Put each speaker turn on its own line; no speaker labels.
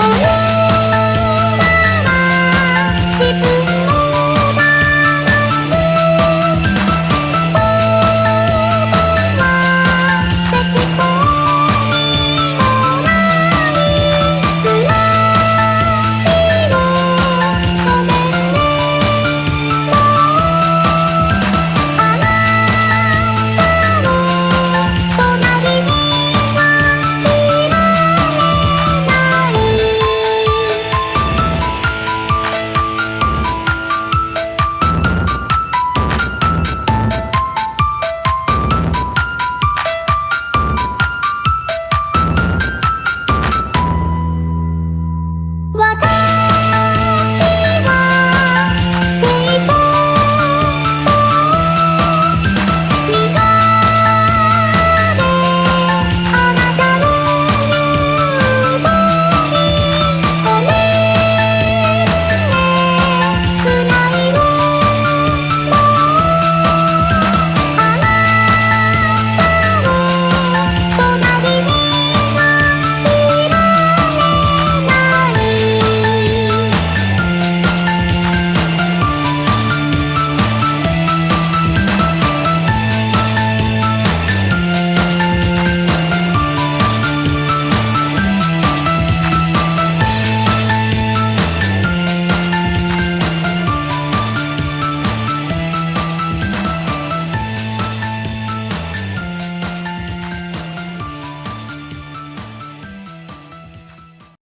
Oh,